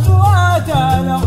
ثواتنا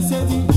said he